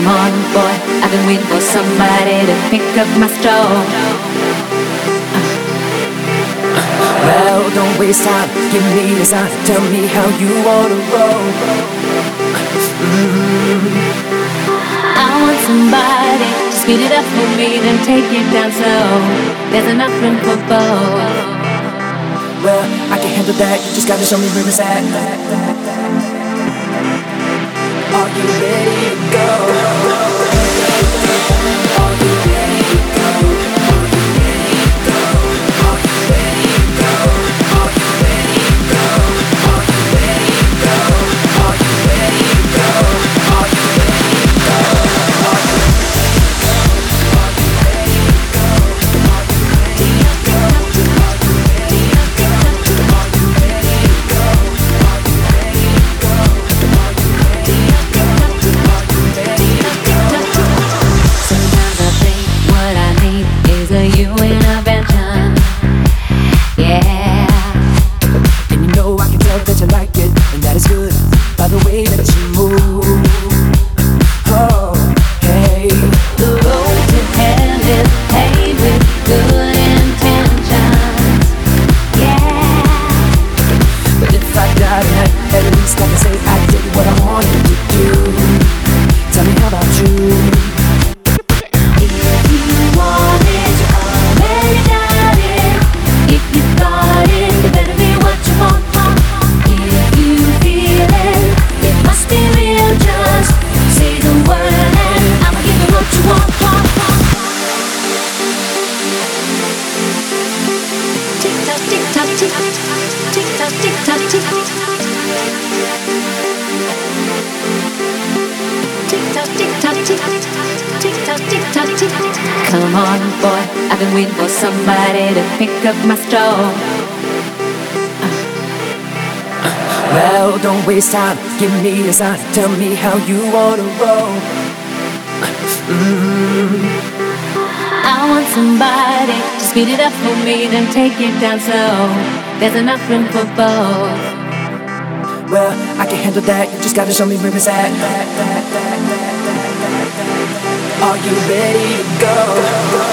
Come on, boy, I've been waiting for somebody to pick up my straw. Well, don't waste time, give me a sign, tell me how you wanna roll. Mm-hmm. I want somebody to speed it up for me, then take it down slow. There's enough room for both. Well, I can handle that, you just gotta show me where it's at. Are you ready to go? Come on, boy, I've been waiting for somebody to pick up my straw. Well, don't waste time, give me a sign, tell me how you wanna roll. Mm-hmm. I want somebody speed it up for me, then take it down slow. There's enough room for both. Well, I can handle that, you just gotta show me where it's at. Are you ready to go?